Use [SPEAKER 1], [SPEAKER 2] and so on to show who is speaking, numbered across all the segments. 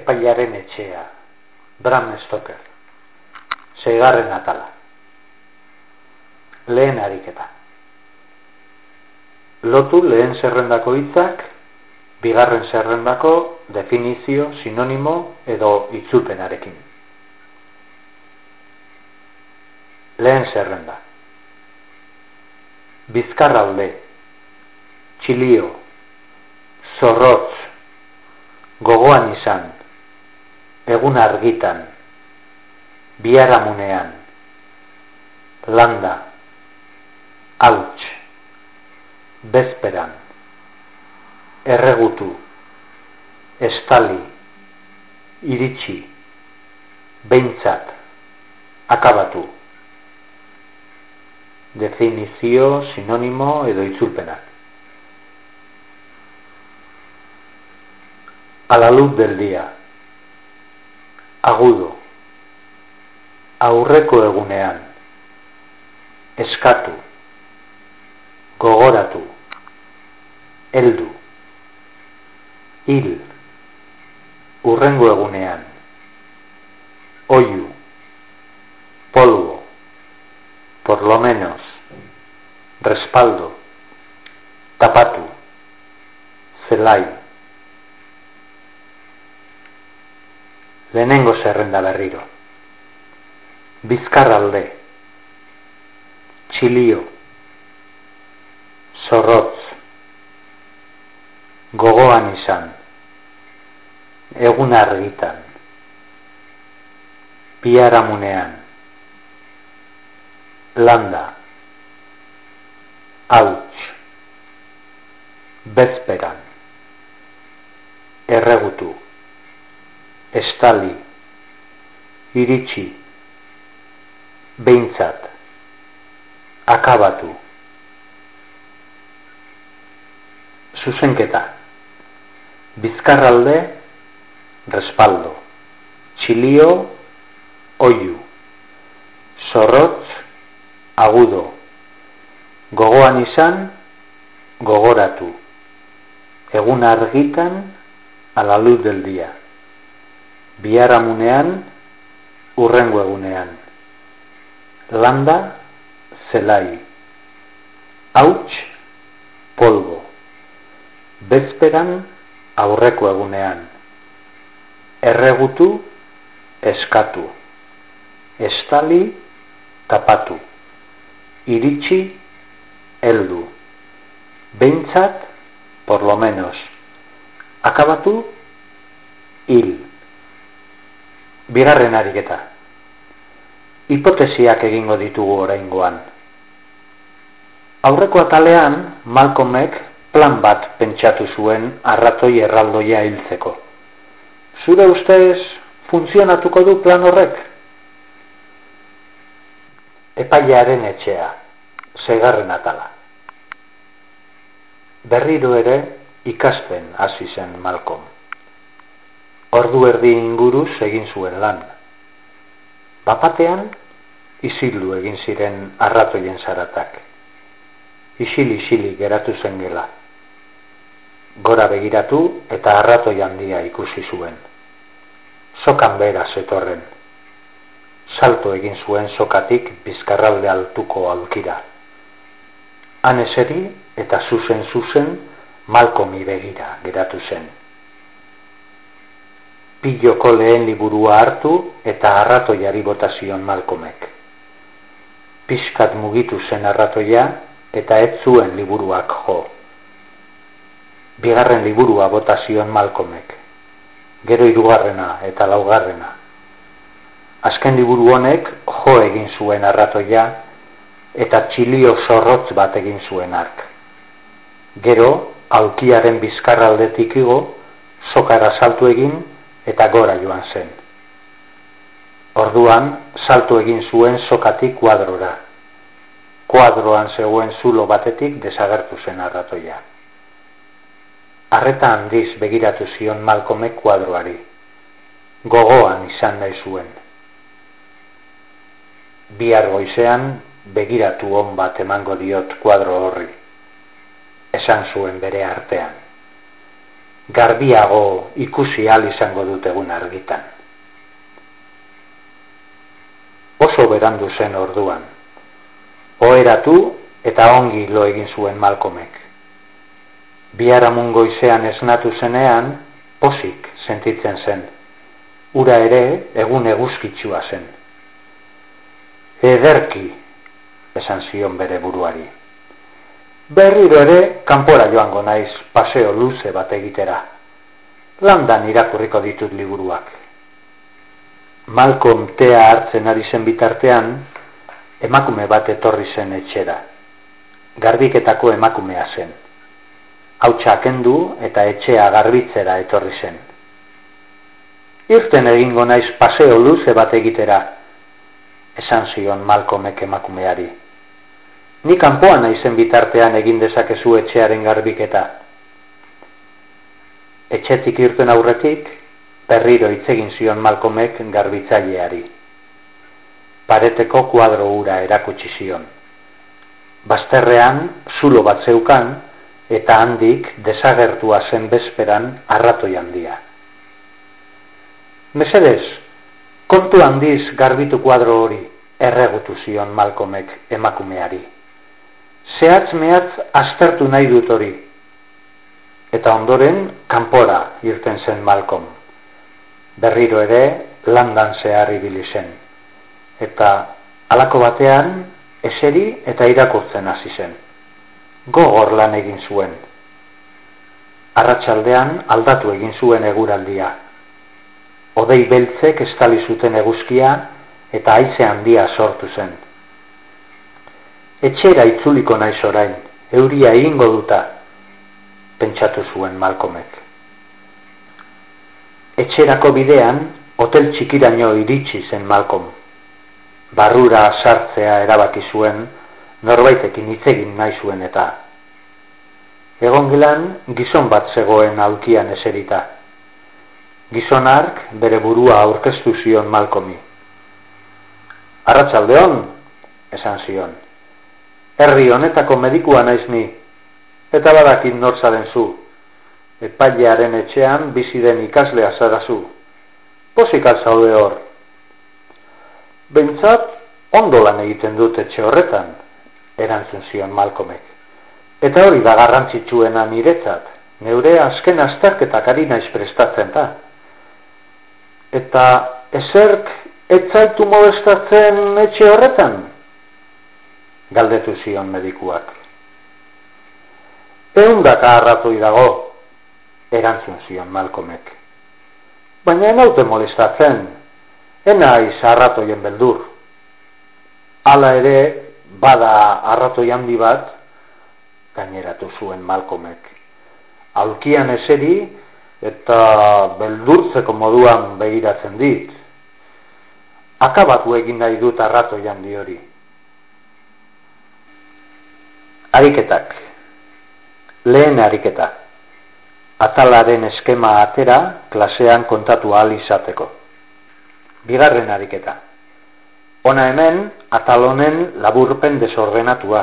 [SPEAKER 1] epailaren etxea, Bram Stoker, seigarren atala, lehen ariketa. Lotu lehen zerrendako hitzak, bigarren zerrendako definizio, sinonimo edo itzulpenarekin. Lehen zerrenda. Bizkarralde, txilio, zorrotz, gogoan izan, egun argitan, biharamunean, landa, hauts, bezperan, erregutu, estali, iritsi, behintzat, akabatu. Definizio, sinonimo edo itzulpenak. A la luz del día. Agudo. Aurreko egunean. Eskatu. Gogoratu. Eldu. Hil. Urrengo egunean. Oiu. Polvo. Por lo menos. Respaldo. Tapatu. Zelai. Lehenengo zerrenda berriro. Bizkarralde, txilio, zorrotz, gogoan izan, egun argitan, piaramunean, landa, hauts, bezperan, erregutu, estali, iritsi, behintzat, akabatu, zuzenketa, bizkarralde, respaldo, txilio, oiu, zorrotz, agudo, gogoan izan, gogoratu, egun argitan, a la luz del día biharamunean, urrengo egunean. Landa, zelai. Hauts, polvo. Bezperan, aurreko egunean. Erregutu, eskatu. Estali, tapatu. Iritsi, heldu. Beintzat, por lo menos. Akabatu, hil. Bigarren ariketa. Hipotesiak egingo ditugu oraingoan. Aurreko atalean, Malcolmek plan bat pentsatu zuen arratoi erraldoia hiltzeko. Zure ustez, funtzionatuko du plan horrek? Epailearen etxea, segarren atala. Berriro ere, ikasten hasi zen Malcolm ordu erdi inguruz egin zuen lan. Bapatean, isildu egin ziren arratoien zaratak. Isil-isili geratu zen gela. Gora begiratu eta arratoi handia ikusi zuen. Sokan bera zetorren. Salto egin zuen sokatik bizkarralde altuko alkira. Han eseri eta zuzen zuzen malkomi begira geratu zen piloko lehen liburua hartu eta arratoiari botazion malkomek. Piskat mugitu zen arratoia eta ez zuen liburuak jo. Bigarren liburua botazion malkomek. Gero hirugarrena eta laugarrena. Azken liburu honek jo egin zuen arratoia eta txilio zorrotz bat egin zuen ark. Gero, aukiaren bizkarraldetik igo, sokara saltu egin eta gora joan zen. Orduan, salto egin zuen sokatik kuadrora. Kuadroan zegoen zulo batetik desagertu zen arratoia. Arreta handiz begiratu zion malkomek kuadroari. Gogoan izan nahi zuen. Bihar goizean begiratu on bat emango diot kuadro horri. Esan zuen bere artean. Garbiago ikusi al izango dut egun argitan. Oso berandu zen orduan. Oheratu eta ongi lo egin zuen Malkomek. Biaramun goizean esnatu zenean, posik sentitzen zen. Ura ere egun eguzkitsua zen. Ederki, esan zion bere buruari. Berriro ere, kanpora joango naiz paseo luze bat egitera. Landan irakurriko ditut liburuak. Malcolm tea hartzen ari zen bitartean, emakume bat etorri zen etxera. Garbiketako emakumea zen. Hau kendu eta etxea garbitzera etorri zen. Irten egingo naiz paseo luze bat egitera, esan zion Malcolmek emakumeari. Ni kanpoan naizen bitartean egin dezakezu etxearen garbiketa. Etxetik irten aurretik, berriro itzegin zion Malkomek garbitzaileari. Pareteko kuadro ura erakutsi zion. Bazterrean, zulo bat zeukan, eta handik desagertua zen bezperan arratoi handia. Mesedez, kontu handiz garbitu kuadro hori, erregutu zion Malkomek emakumeari zehatz mehatz aztertu nahi dut hori. Eta ondoren, kanpora irten zen Malcolm. Berriro ere, landan zehar ibili zen. Eta alako batean, eseri eta irakurtzen hasi zen. Gogor lan egin zuen. Arratsaldean aldatu egin zuen eguraldia. Odei beltzek estali zuten eguzkia eta haize handia sortu zen etxera itzuliko naiz orain, euria egingo duta, pentsatu zuen Malkomek. Etxerako bidean, hotel txikiraino iritsi zen Malkom. Barrura sartzea erabaki zuen, norbaitekin hitz egin nahi zuen eta. Egon gelan, gizon bat zegoen alkian eserita. Gizon ark bere burua aurkeztu zion Malkomi. Arratsaldeon, esan zion herri honetako medikua naiz ni, eta badakin nortzaren zu, epailearen etxean bizi den ikaslea zarazu. Pozik alzaude hor. Bentsat, ondo lan egiten dut etxe horretan, erantzun zion Malkomek. Eta hori da garrantzitsuena niretzat, neure azken azterketak ari naiz prestatzen da. Eta ezerk etzaitu modestatzen etxe horretan? Galdetu zion medikuak. Eundaka arratoi dago, erantzun zion Malkomek. Baina enaute molestatzen, ena arratoien beldur. Hala ere, bada arratoi handi bat, gaineratu zuen Malkomek. Alkian eseri eta beldurtzeko moduan begiratzen dit. Akabatu egin nahi dut arratoi handi hori. Ariketak. Lehen ariketa. Atalaren eskema atera klasean kontatu ahal izateko. Bigarren ariketa. Ona hemen atalonen laburpen desordenatua.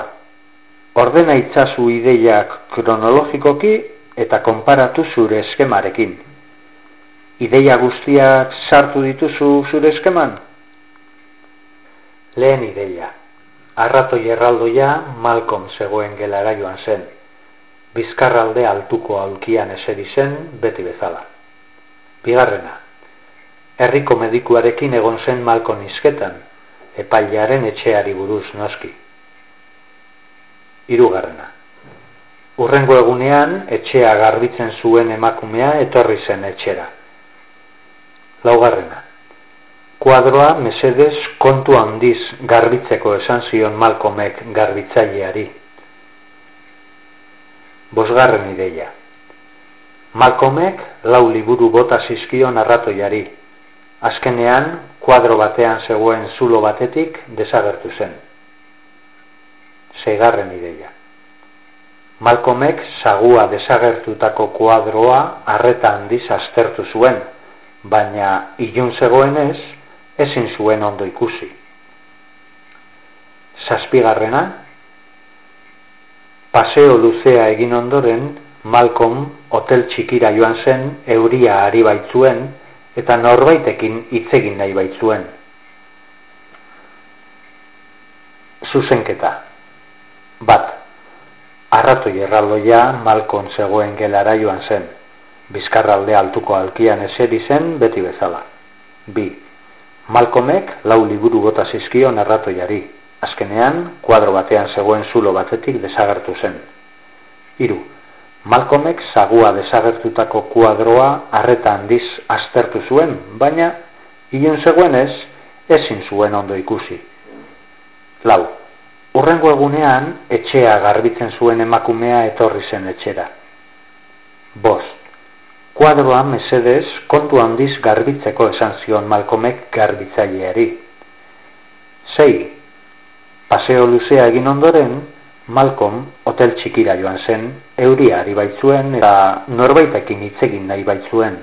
[SPEAKER 1] Ordena itzazu ideiak kronologikoki eta konparatu zure eskemarekin. Ideia guztiak sartu dituzu zure eskeman? Lehen ideia arratoi erraldoia Malcolm zegoen gelara joan zen. Bizkarralde altuko aulkian eseri zen beti bezala. Bigarrena, herriko medikuarekin egon zen Malcolm izketan, epailearen etxeari buruz noski. Hirugarrena. Urrengo egunean etxea garbitzen zuen emakumea etorri zen etxera. Laugarrena kuadroa mesedez kontu handiz garbitzeko esan zion Malcolmek garbitzaileari. Bosgarren ideia. Malcolmek lau liburu bota zizkion narratoiari. Azkenean, kuadro batean zegoen zulo batetik desagertu zen. Seigarren ideia. Malcolmek sagua desagertutako kuadroa arreta handiz aztertu zuen, baina ilun zegoenez, ezin zuen ondo ikusi. Zazpigarrena, paseo luzea egin ondoren, Malcolm hotel txikira joan zen euria ari baitzuen eta norbaitekin hitzegin nahi baitzuen. Zuzenketa Bat Arratu erraldoia Malcolm zegoen gelara joan zen. Bizkarralde altuko alkian eseri zen beti bezala. Bi Malcolmek lau liburu gota zizkio narratoiari. Azkenean, kuadro batean zegoen zulo batetik desagertu zen. Hiru. Malcolmek zagua desagertutako kuadroa arreta handiz aztertu zuen, baina ilun zegoenez ezin zuen ondo ikusi. Lau. Urrengo egunean etxea garbitzen zuen emakumea etorri zen etxera. Bost. Kuadroa mesedez kontu handiz garbitzeko esan zion Malcolmek garbitzaileari. Sei. Paseo luzea egin ondoren, Malcolm hotel txikira joan zen, euria ari baitzuen eta norbaitekin hitz egin nahi baitzuen.